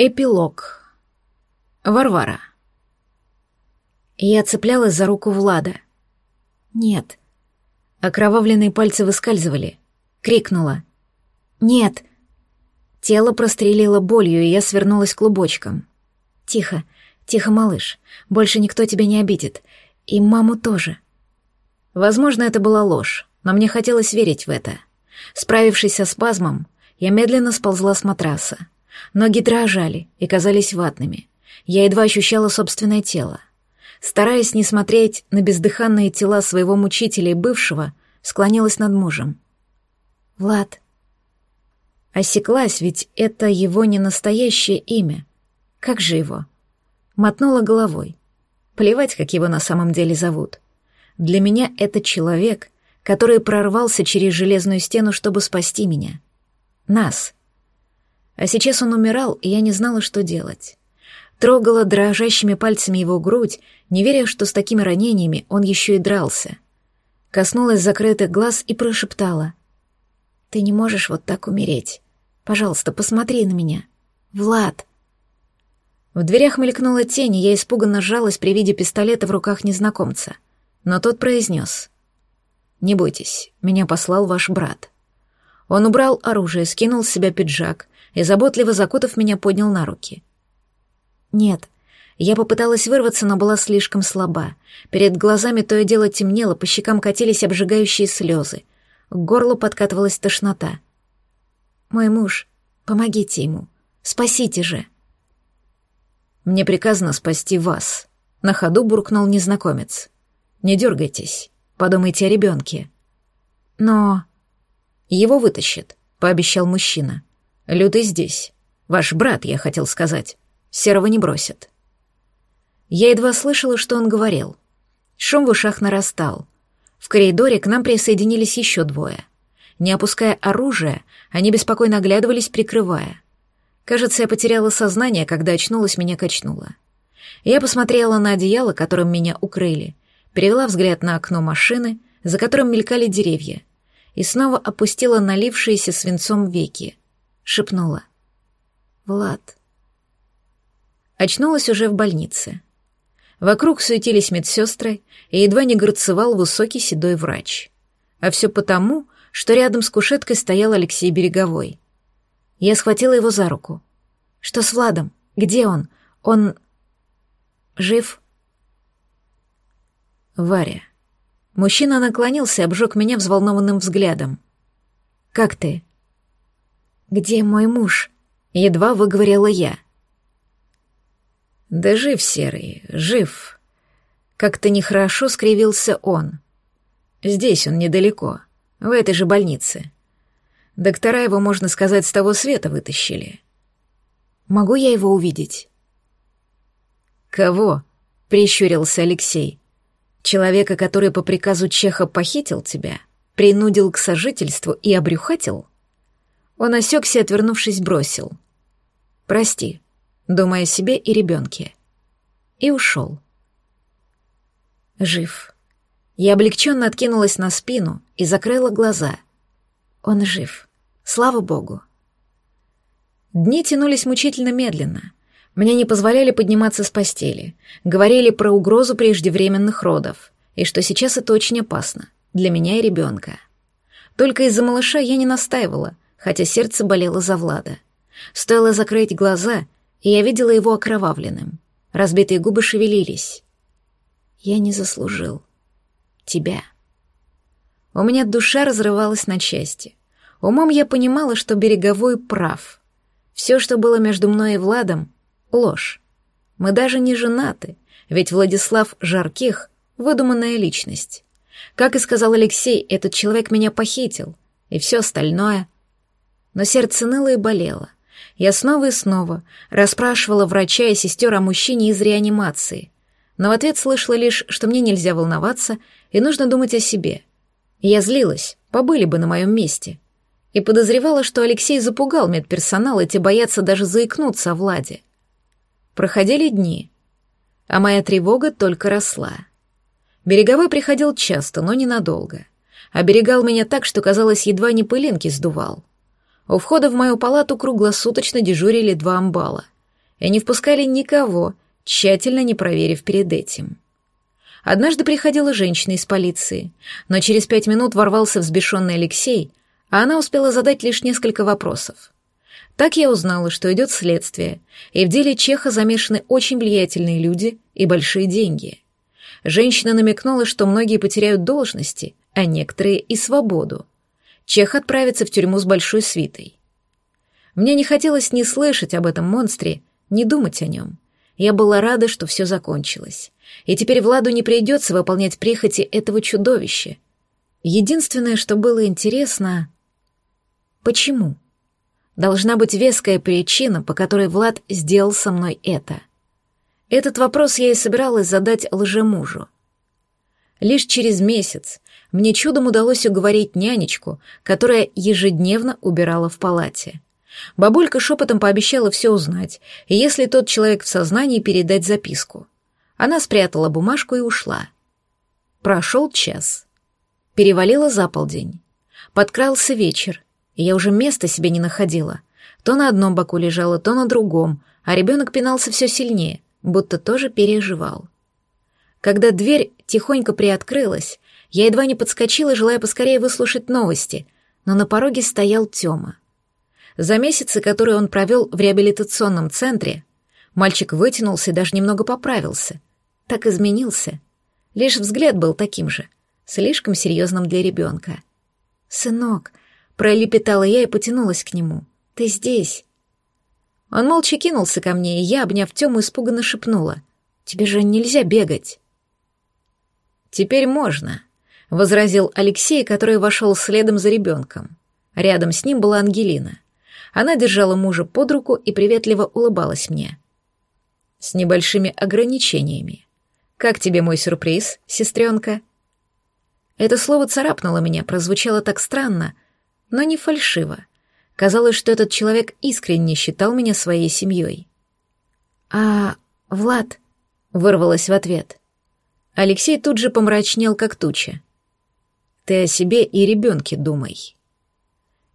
Эпилог. Варвара. Я цеплялась за руку Влада. «Нет». Окровавленные пальцы выскальзывали. Крикнула. «Нет». Тело прострелило болью, и я свернулась клубочком. «Тихо, тихо, малыш. Больше никто тебя не обидит. И маму тоже». Возможно, это была ложь, но мне хотелось верить в это. Справившись со спазмом, я медленно сползла с матраса. Ноги дрожали и казались ватными. Я едва ощущала собственное тело. Стараясь не смотреть на бездыханные тела своего мучителя и бывшего, склонилась над мужем. «Влад». Осеклась, ведь это его не настоящее имя. Как же его? Мотнула головой. Плевать, как его на самом деле зовут. Для меня это человек, который прорвался через железную стену, чтобы спасти меня. Нас — а сейчас он умирал, и я не знала, что делать. Трогала дрожащими пальцами его грудь, не веря, что с такими ранениями он еще и дрался. Коснулась закрытых глаз и прошептала. «Ты не можешь вот так умереть. Пожалуйста, посмотри на меня. Влад!» В дверях мелькнула тень, и я испуганно сжалась при виде пистолета в руках незнакомца. Но тот произнес. «Не бойтесь, меня послал ваш брат». Он убрал оружие, скинул с себя пиджак и, заботливо закутав меня, поднял на руки. «Нет». Я попыталась вырваться, но была слишком слаба. Перед глазами то и дело темнело, по щекам катились обжигающие слезы. К горлу подкатывалась тошнота. «Мой муж, помогите ему. Спасите же!» «Мне приказано спасти вас», — на ходу буркнул незнакомец. «Не дергайтесь, подумайте о ребенке». «Но...» «Его вытащит», — пообещал мужчина. Лютый здесь. Ваш брат, я хотел сказать. Серого не бросит. Я едва слышала, что он говорил. Шум в ушах нарастал. В коридоре к нам присоединились еще двое. Не опуская оружие, они беспокойно оглядывались, прикрывая. Кажется, я потеряла сознание, когда очнулась, меня качнуло. Я посмотрела на одеяло, которым меня укрыли, перевела взгляд на окно машины, за которым мелькали деревья, и снова опустила налившиеся свинцом веки шепнула. «Влад». Очнулась уже в больнице. Вокруг суетились медсестры, и едва не горцевал высокий седой врач. А все потому, что рядом с кушеткой стоял Алексей Береговой. Я схватила его за руку. «Что с Владом? Где он? Он... жив?» «Варя». Мужчина наклонился и обжег меня взволнованным взглядом. «Как ты?» «Где мой муж?» — едва выговорила я. «Да жив, Серый, жив». Как-то нехорошо скривился он. «Здесь он недалеко, в этой же больнице. Доктора его, можно сказать, с того света вытащили». «Могу я его увидеть?» «Кого?» — прищурился Алексей. «Человека, который по приказу Чеха похитил тебя, принудил к сожительству и обрюхатил?» Он осекся, отвернувшись, бросил. «Прости», думая о себе и ребенке. И ушел. Жив. Я облегченно откинулась на спину и закрыла глаза. Он жив. Слава богу. Дни тянулись мучительно медленно. Мне не позволяли подниматься с постели. Говорили про угрозу преждевременных родов. И что сейчас это очень опасно. Для меня и ребенка. Только из-за малыша я не настаивала — хотя сердце болело за Влада. Стоило закрыть глаза, и я видела его окровавленным. Разбитые губы шевелились. Я не заслужил. Тебя. У меня душа разрывалась на части. Умом я понимала, что Береговой прав. Все, что было между мной и Владом — ложь. Мы даже не женаты, ведь Владислав Жарких — выдуманная личность. Как и сказал Алексей, этот человек меня похитил, и все остальное — но сердце ныло и болело. Я снова и снова расспрашивала врача и сестер о мужчине из реанимации, но в ответ слышала лишь, что мне нельзя волноваться и нужно думать о себе. Я злилась, побыли бы на моем месте. И подозревала, что Алексей запугал медперсонал, и те боятся даже заикнуться о Владе. Проходили дни, а моя тревога только росла. Береговой приходил часто, но ненадолго. Оберегал меня так, что, казалось, едва не пылинки сдувал. У входа в мою палату круглосуточно дежурили два амбала. и не впускали никого, тщательно не проверив перед этим. Однажды приходила женщина из полиции, но через пять минут ворвался взбешенный Алексей, а она успела задать лишь несколько вопросов. Так я узнала, что идет следствие, и в деле Чеха замешаны очень влиятельные люди и большие деньги. Женщина намекнула, что многие потеряют должности, а некоторые и свободу. Чех отправится в тюрьму с большой свитой. Мне не хотелось ни слышать об этом монстре, ни думать о нем. Я была рада, что все закончилось. И теперь Владу не придется выполнять прихоти этого чудовища. Единственное, что было интересно... Почему? Должна быть веская причина, по которой Влад сделал со мной это. Этот вопрос я и собиралась задать лжемужу. Лишь через месяц мне чудом удалось уговорить нянечку, которая ежедневно убирала в палате. Бабулька шепотом пообещала все узнать, и если тот человек в сознании, передать записку. Она спрятала бумажку и ушла. Прошел час. Перевалило за полдень. Подкрался вечер, и я уже места себе не находила. То на одном боку лежала, то на другом, а ребенок пинался все сильнее, будто тоже переживал. Когда дверь тихонько приоткрылась, я едва не подскочила, желая поскорее выслушать новости, но на пороге стоял Тёма. За месяцы, которые он провел в реабилитационном центре, мальчик вытянулся и даже немного поправился. Так изменился. Лишь взгляд был таким же, слишком серьезным для ребенка. «Сынок», — пролепетала я и потянулась к нему, — «ты здесь». Он молча кинулся ко мне, и я, обняв Тему, испуганно шепнула. «Тебе же нельзя бегать». «Теперь можно», — возразил Алексей, который вошел следом за ребенком. Рядом с ним была Ангелина. Она держала мужа под руку и приветливо улыбалась мне. «С небольшими ограничениями. Как тебе мой сюрприз, сестренка?» Это слово царапнуло меня, прозвучало так странно, но не фальшиво. Казалось, что этот человек искренне считал меня своей семьей. «А, Влад?» — вырвалось в ответ. Алексей тут же помрачнел, как туча. «Ты о себе и ребенке думай».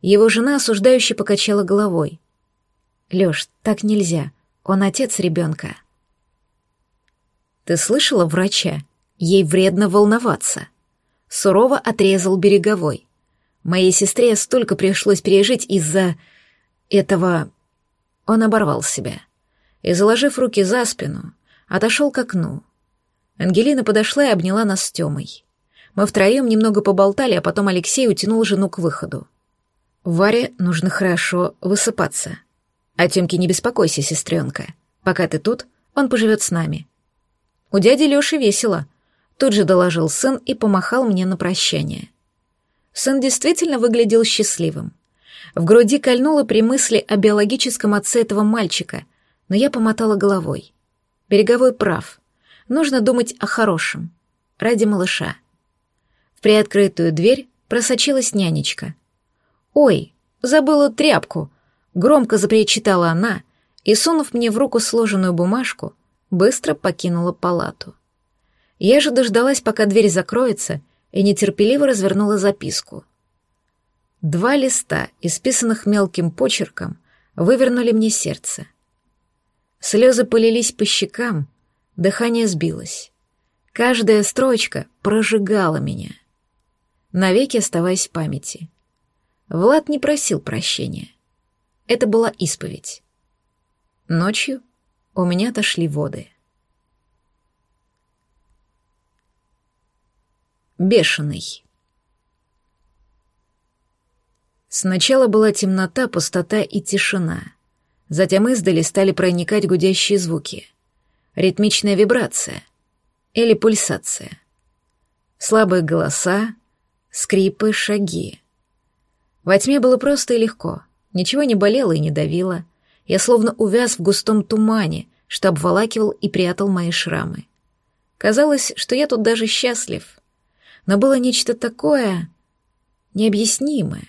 Его жена осуждающе покачала головой. «Лёш, так нельзя. Он отец ребенка». «Ты слышала врача? Ей вредно волноваться». Сурово отрезал береговой. Моей сестре столько пришлось пережить из-за... этого... Он оборвал себя. И, заложив руки за спину, отошел к окну, Ангелина подошла и обняла нас с Тёмой. Мы втроем немного поболтали, а потом Алексей утянул жену к выходу. Варе нужно хорошо высыпаться. А Тёмке не беспокойся, сестренка. Пока ты тут, он поживет с нами. У дяди Лёши весело. Тут же доложил сын и помахал мне на прощание. Сын действительно выглядел счастливым. В груди кольнуло при мысли о биологическом отце этого мальчика, но я помотала головой. Береговой прав. Нужно думать о хорошем. Ради малыша. Приоткрытую дверь просочилась нянечка. «Ой, забыла тряпку!» Громко запричитала она и, сунув мне в руку сложенную бумажку, быстро покинула палату. Я же дождалась, пока дверь закроется, и нетерпеливо развернула записку. Два листа, исписанных мелким почерком, вывернули мне сердце. Слезы полились по щекам, Дыхание сбилось. Каждая строчка прожигала меня. Навеки оставаясь в памяти. Влад не просил прощения. Это была исповедь. Ночью у меня отошли воды. Бешеный. Сначала была темнота, пустота и тишина. Затем издали стали проникать гудящие звуки ритмичная вибрация или пульсация. Слабые голоса, скрипы, шаги. Во тьме было просто и легко, ничего не болело и не давило. Я словно увяз в густом тумане, что обволакивал и прятал мои шрамы. Казалось, что я тут даже счастлив. Но было нечто такое необъяснимое,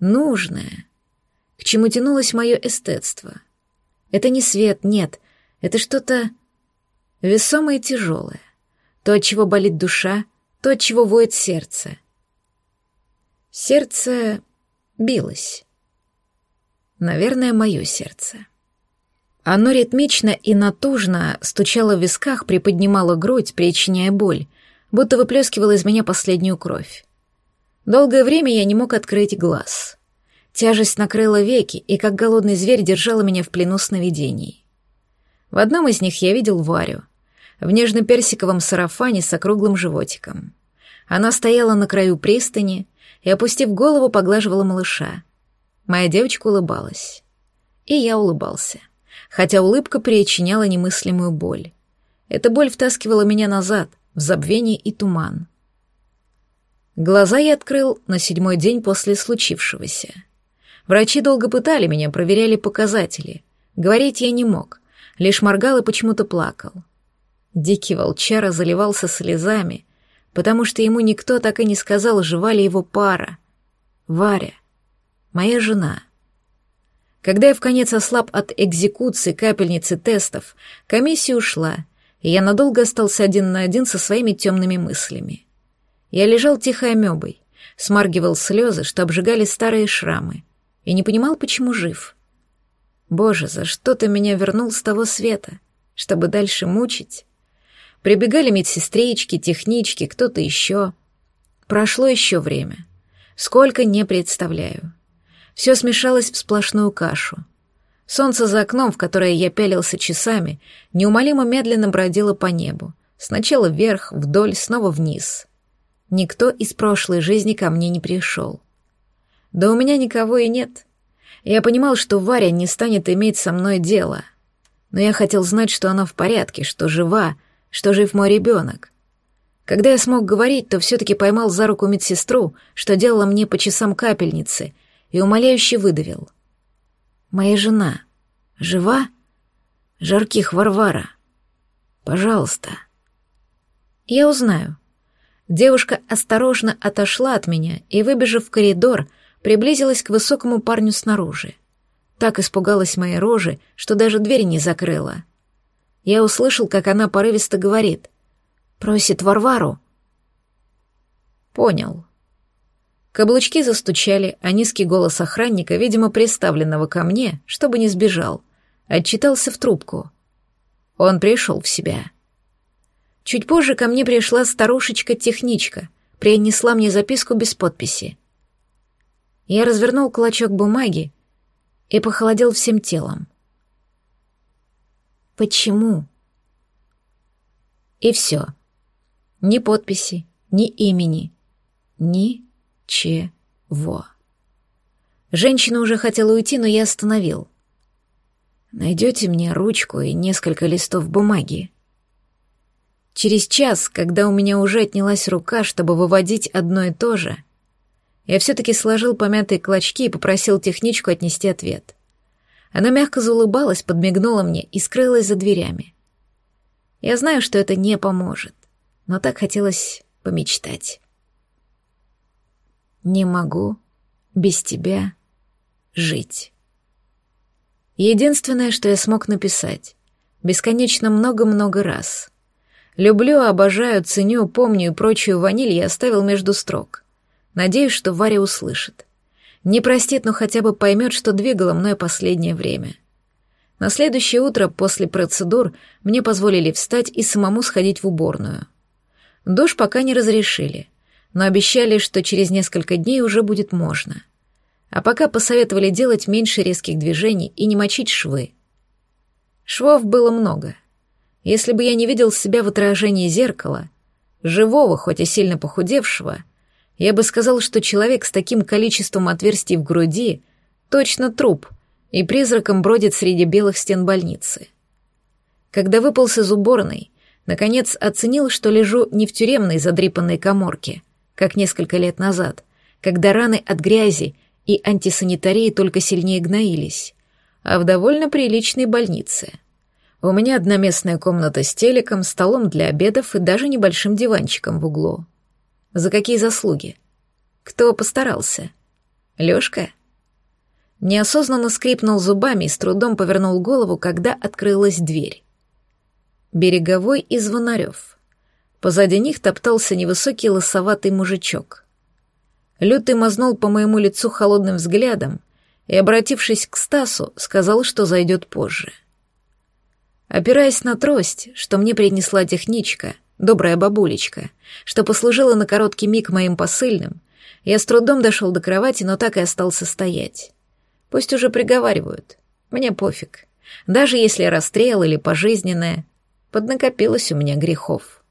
нужное, к чему тянулось мое эстетство. Это не свет, нет, это что-то весомое и тяжелое. То, от чего болит душа, то, от чего воет сердце. Сердце билось. Наверное, мое сердце. Оно ритмично и натужно стучало в висках, приподнимало грудь, причиняя боль, будто выплескивало из меня последнюю кровь. Долгое время я не мог открыть глаз. Тяжесть накрыла веки, и как голодный зверь держала меня в плену сновидений. В одном из них я видел Варю, в нежно-персиковом сарафане с округлым животиком. Она стояла на краю пристани и, опустив голову, поглаживала малыша. Моя девочка улыбалась. И я улыбался, хотя улыбка причиняла немыслимую боль. Эта боль втаскивала меня назад, в забвение и туман. Глаза я открыл на седьмой день после случившегося. Врачи долго пытали меня, проверяли показатели. Говорить я не мог, лишь моргал и почему-то плакал. Дикий волчара заливался слезами, потому что ему никто так и не сказал, жива ли его пара. Варя, моя жена. Когда я в конец ослаб от экзекуции, капельницы, тестов, комиссия ушла, и я надолго остался один на один со своими темными мыслями. Я лежал тихой амебой, смаргивал слезы, что обжигали старые шрамы, и не понимал, почему жив. Боже, за что ты меня вернул с того света? Чтобы дальше мучить? Прибегали медсестрички, технички, кто-то еще. Прошло еще время. Сколько, не представляю. Все смешалось в сплошную кашу. Солнце за окном, в которое я пялился часами, неумолимо медленно бродило по небу. Сначала вверх, вдоль, снова вниз. Никто из прошлой жизни ко мне не пришел. Да у меня никого и нет. Я понимал, что Варя не станет иметь со мной дело. Но я хотел знать, что она в порядке, что жива, что жив мой ребенок. Когда я смог говорить, то все-таки поймал за руку медсестру, что делала мне по часам капельницы, и умоляюще выдавил. «Моя жена жива? Жарких Варвара. Пожалуйста». «Я узнаю». Девушка осторожно отошла от меня и, выбежав в коридор, приблизилась к высокому парню снаружи. Так испугалась моей рожи, что даже дверь не закрыла. Я услышал, как она порывисто говорит. «Просит Варвару». Понял. Каблучки застучали, а низкий голос охранника, видимо, приставленного ко мне, чтобы не сбежал, отчитался в трубку. Он пришел в себя. Чуть позже ко мне пришла старушечка-техничка, принесла мне записку без подписи. Я развернул клочок бумаги и похолодел всем телом. Почему? И все. Ни подписи, ни имени, ни чего. Женщина уже хотела уйти, но я остановил. Найдете мне ручку и несколько листов бумаги. Через час, когда у меня уже отнялась рука, чтобы выводить одно и то же, я все-таки сложил помятые клочки и попросил техничку отнести ответ. Она мягко заулыбалась, подмигнула мне и скрылась за дверями. Я знаю, что это не поможет, но так хотелось помечтать. Не могу без тебя жить. Единственное, что я смог написать, бесконечно много-много раз. Люблю, обожаю, ценю, помню и прочую ваниль я оставил между строк — Надеюсь, что Варя услышит. Не простит, но хотя бы поймет, что двигало мной последнее время. На следующее утро после процедур мне позволили встать и самому сходить в уборную. Душ пока не разрешили, но обещали, что через несколько дней уже будет можно. А пока посоветовали делать меньше резких движений и не мочить швы. Швов было много. Если бы я не видел себя в отражении зеркала, живого, хоть и сильно похудевшего, я бы сказал, что человек с таким количеством отверстий в груди точно труп и призраком бродит среди белых стен больницы. Когда выполз из уборной, наконец оценил, что лежу не в тюремной задрипанной коморке, как несколько лет назад, когда раны от грязи и антисанитарии только сильнее гноились, а в довольно приличной больнице. У меня одноместная комната с телеком, столом для обедов и даже небольшим диванчиком в углу. За какие заслуги? Кто постарался? Лёшка? Неосознанно скрипнул зубами и с трудом повернул голову, когда открылась дверь. Береговой и Звонарев. Позади них топтался невысокий лосоватый мужичок. Лютый мазнул по моему лицу холодным взглядом и, обратившись к Стасу, сказал, что зайдет позже. Опираясь на трость, что мне принесла техничка, добрая бабулечка, что послужила на короткий миг моим посыльным, я с трудом дошел до кровати, но так и остался стоять. Пусть уже приговаривают. Мне пофиг. Даже если расстрел или пожизненное, поднакопилось у меня грехов.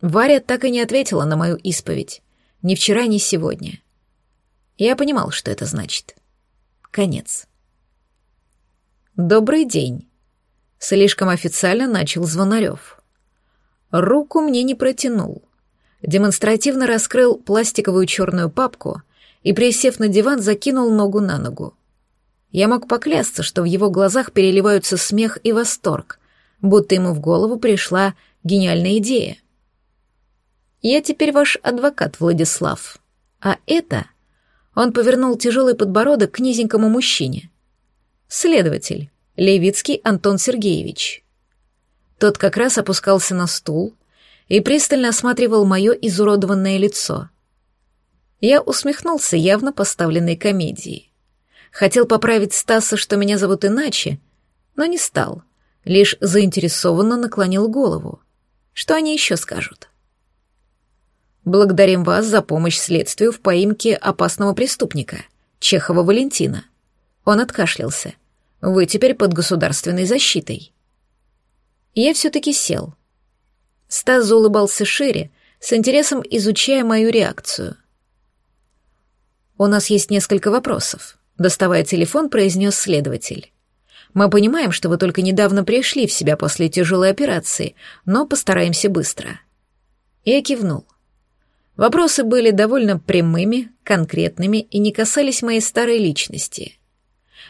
Варя так и не ответила на мою исповедь. Ни вчера, ни сегодня. Я понимал, что это значит. Конец. «Добрый день», — слишком официально начал Звонарев. Руку мне не протянул. Демонстративно раскрыл пластиковую черную папку и, присев на диван, закинул ногу на ногу. Я мог поклясться, что в его глазах переливаются смех и восторг, будто ему в голову пришла гениальная идея. «Я теперь ваш адвокат, Владислав. А это...» Он повернул тяжелый подбородок к низенькому мужчине. «Следователь, Левицкий Антон Сергеевич». Тот как раз опускался на стул и пристально осматривал мое изуродованное лицо. Я усмехнулся явно поставленной комедии. Хотел поправить Стаса, что меня зовут иначе, но не стал, лишь заинтересованно наклонил голову. Что они еще скажут? Благодарим вас за помощь следствию в поимке опасного преступника, Чехова Валентина. Он откашлялся. Вы теперь под государственной защитой. Я все-таки сел. Стас заулыбался шире, с интересом изучая мою реакцию. «У нас есть несколько вопросов», — доставая телефон, произнес следователь. «Мы понимаем, что вы только недавно пришли в себя после тяжелой операции, но постараемся быстро». Я кивнул. Вопросы были довольно прямыми, конкретными и не касались моей старой личности.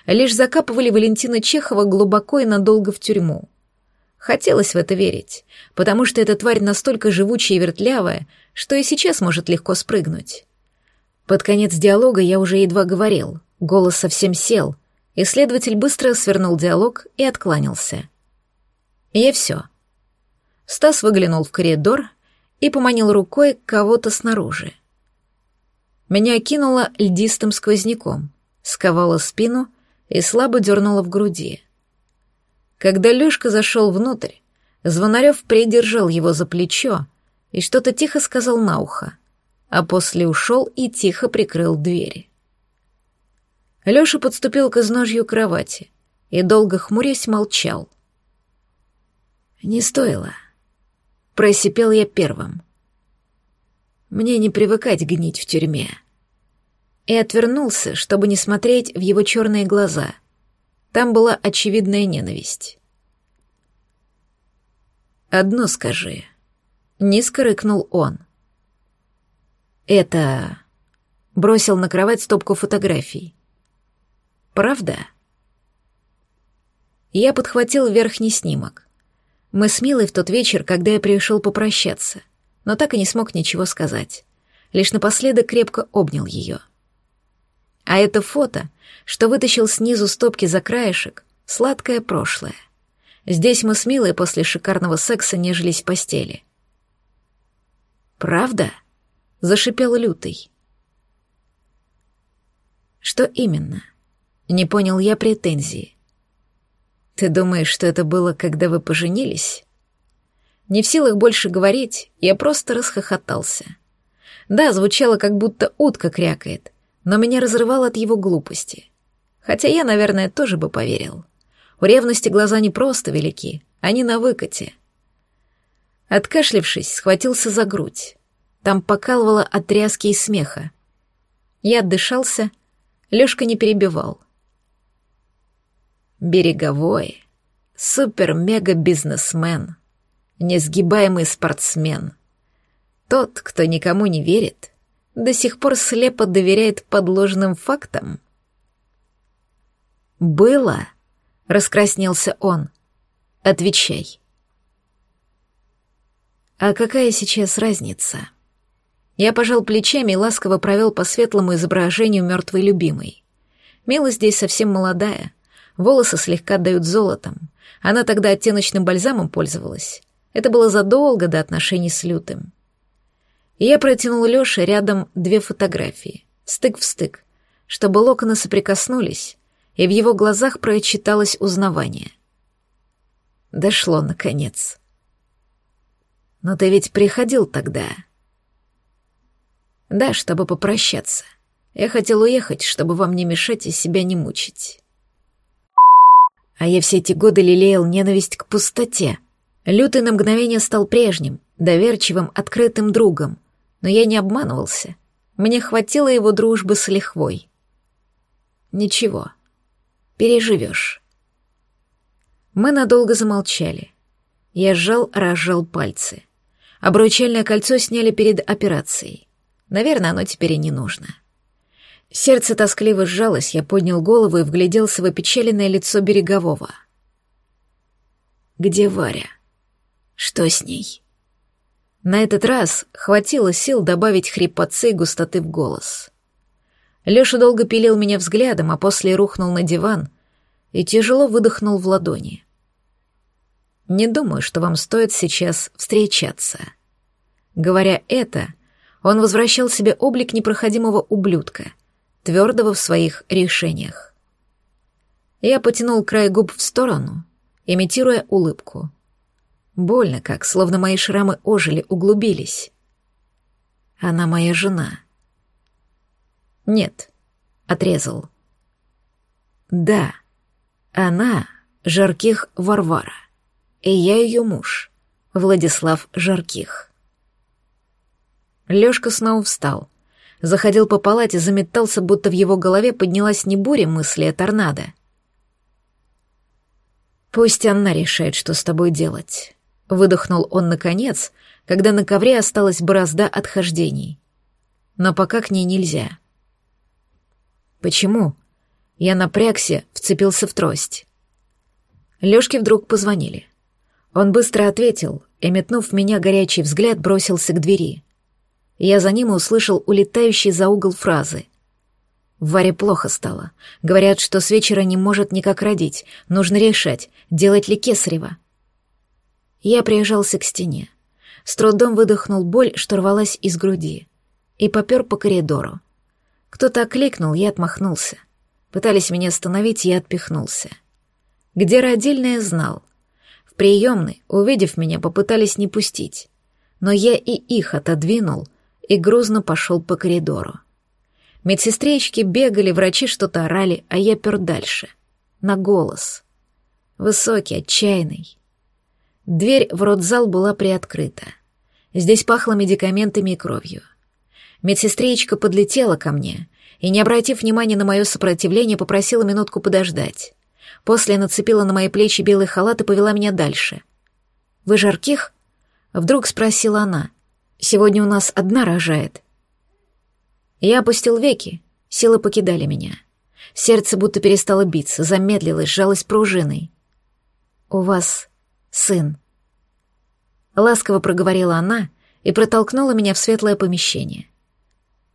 Лишь закапывали Валентина Чехова глубоко и надолго в тюрьму. Хотелось в это верить, потому что эта тварь настолько живучая и вертлявая, что и сейчас может легко спрыгнуть. Под конец диалога я уже едва говорил, голос совсем сел, исследователь быстро свернул диалог и откланялся. И все. Стас выглянул в коридор и поманил рукой кого-то снаружи. Меня кинуло льдистым сквозняком, сковало спину и слабо дернуло в груди. Когда Лёшка зашел внутрь, Звонарев придержал его за плечо и что-то тихо сказал на ухо, а после ушел и тихо прикрыл двери. Лёша подступил к изножью кровати и, долго хмурясь, молчал. «Не стоило», — просипел я первым. «Мне не привыкать гнить в тюрьме». И отвернулся, чтобы не смотреть в его черные глаза — там была очевидная ненависть. «Одно скажи», — низко рыкнул он. «Это...» — бросил на кровать стопку фотографий. «Правда?» Я подхватил верхний снимок. Мы с Милой в тот вечер, когда я пришел попрощаться, но так и не смог ничего сказать. Лишь напоследок крепко обнял ее. А это фото, что вытащил снизу стопки за краешек, сладкое прошлое. Здесь мы с Милой после шикарного секса нежились в постели. «Правда?» — зашипел Лютый. «Что именно?» — не понял я претензии. «Ты думаешь, что это было, когда вы поженились?» Не в силах больше говорить, я просто расхохотался. Да, звучало, как будто утка крякает — но меня разрывало от его глупости. Хотя я, наверное, тоже бы поверил. У ревности глаза не просто велики, они на выкате. Откашлившись, схватился за грудь. Там покалывало от тряски и смеха. Я отдышался, Лёшка не перебивал. Береговой, супер-мега-бизнесмен, несгибаемый спортсмен. Тот, кто никому не верит — до сих пор слепо доверяет подложным фактам? «Было», — раскраснелся он. «Отвечай». «А какая сейчас разница?» Я пожал плечами и ласково провел по светлому изображению мертвой любимой. Мила здесь совсем молодая, волосы слегка дают золотом. Она тогда оттеночным бальзамом пользовалась. Это было задолго до отношений с Лютым. Я протянул Лёше рядом две фотографии, стык в стык, чтобы локоны соприкоснулись, и в его глазах прочиталось узнавание. Дошло, наконец. Но ты ведь приходил тогда. Да, чтобы попрощаться. Я хотел уехать, чтобы вам не мешать и себя не мучить. А я все эти годы лелеял ненависть к пустоте. Лютый на мгновение стал прежним, доверчивым, открытым другом. Но я не обманывался. Мне хватило его дружбы с лихвой. Ничего, переживешь. Мы надолго замолчали. Я сжал-разжал пальцы. Обручальное кольцо сняли перед операцией. Наверное, оно теперь и не нужно. Сердце тоскливо сжалось, я поднял голову и вгляделся в опечаленное лицо Берегового. «Где Варя? Что с ней?» На этот раз хватило сил добавить хрипотцы и густоты в голос. Лёша долго пилил меня взглядом, а после рухнул на диван и тяжело выдохнул в ладони. Не думаю, что вам стоит сейчас встречаться. Говоря это, он возвращал себе облик непроходимого ублюдка, твердого в своих решениях. Я потянул край губ в сторону, имитируя улыбку. Больно как, словно мои шрамы ожили, углубились. Она моя жена. Нет, отрезал. Да, она Жарких Варвара и я ее муж, Владислав Жарких. Лёшка снова встал, заходил по палате, заметался, будто в его голове поднялась не буря мысли, а торнадо. «Пусть она решает, что с тобой делать», — выдохнул он наконец, когда на ковре осталась борозда отхождений. «Но пока к ней нельзя». «Почему?» Я напрягся, вцепился в трость. Лёшке вдруг позвонили. Он быстро ответил и, метнув в меня горячий взгляд, бросился к двери. Я за ним и услышал улетающий за угол фразы. Варе плохо стало. Говорят, что с вечера не может никак родить. Нужно решать, делать ли кесарево. Я приезжался к стене. С трудом выдохнул боль, что рвалась из груди. И попер по коридору. Кто-то окликнул, я отмахнулся. Пытались меня остановить, я отпихнулся. Где родильная знал приемной, увидев меня, попытались не пустить. Но я и их отодвинул и грузно пошел по коридору. Медсестрички бегали, врачи что-то орали, а я пер дальше. На голос. Высокий, отчаянный. Дверь в родзал была приоткрыта. Здесь пахло медикаментами и кровью. Медсестричка подлетела ко мне и, не обратив внимания на мое сопротивление, попросила минутку подождать. После нацепила на мои плечи белый халат и повела меня дальше. «Вы жарких?» — вдруг спросила она. «Сегодня у нас одна рожает». Я опустил веки, силы покидали меня. Сердце будто перестало биться, замедлилось, сжалось пружиной. «У вас сын». Ласково проговорила она и протолкнула меня в светлое помещение.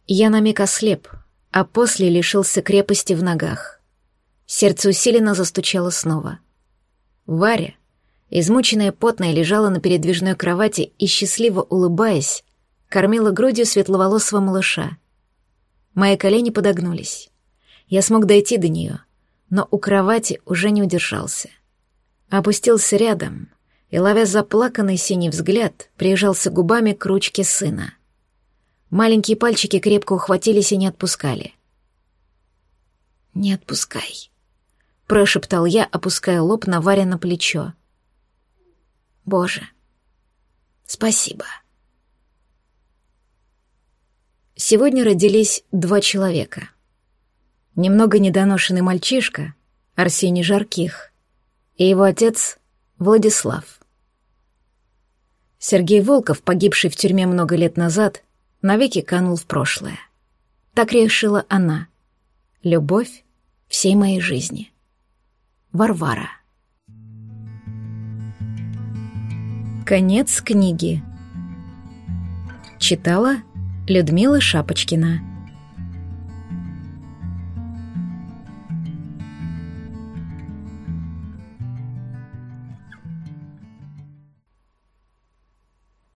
Я на миг ослеп, а после лишился крепости в ногах. Сердце усиленно застучало снова. Варя, измученная потная, лежала на передвижной кровати и, счастливо улыбаясь, кормила грудью светловолосого малыша. Мои колени подогнулись. Я смог дойти до нее, но у кровати уже не удержался. Опустился рядом и, ловя заплаканный синий взгляд, прижался губами к ручке сына. Маленькие пальчики крепко ухватились и не отпускали. «Не отпускай», — прошептал я, опуская лоб на Варя на плечо. «Боже, спасибо». Сегодня родились два человека. Немного недоношенный мальчишка, Арсений Жарких, и его отец Владислав. Сергей Волков, погибший в тюрьме много лет назад, навеки канул в прошлое. Так решила она. Любовь всей моей жизни. Варвара. Конец книги. Читала Людмила Шапочкина.